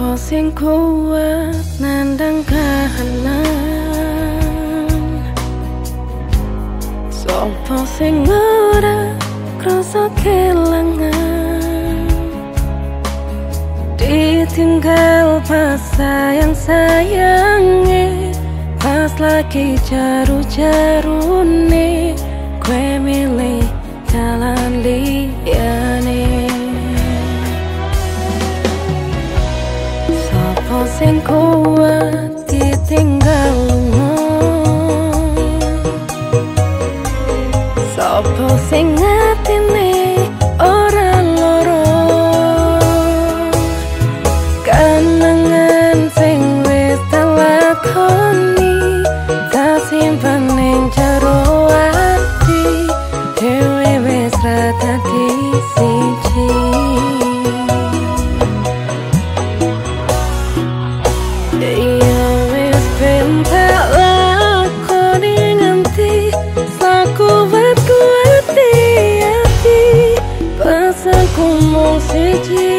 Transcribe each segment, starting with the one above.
Apa kuat nandang kahanan. Sopo sing ora kerasa kelangan. Ditinggal pas sayang-sayangi Pas lagi jaru-jarune Kue know 一起。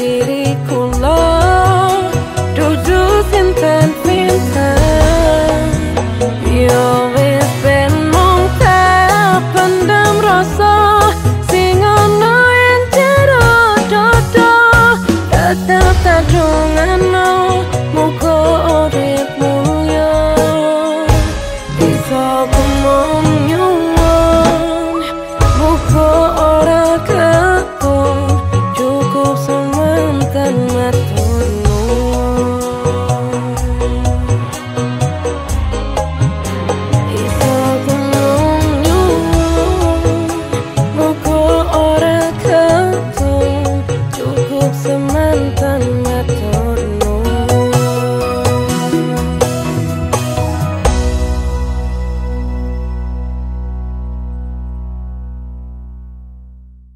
तेरे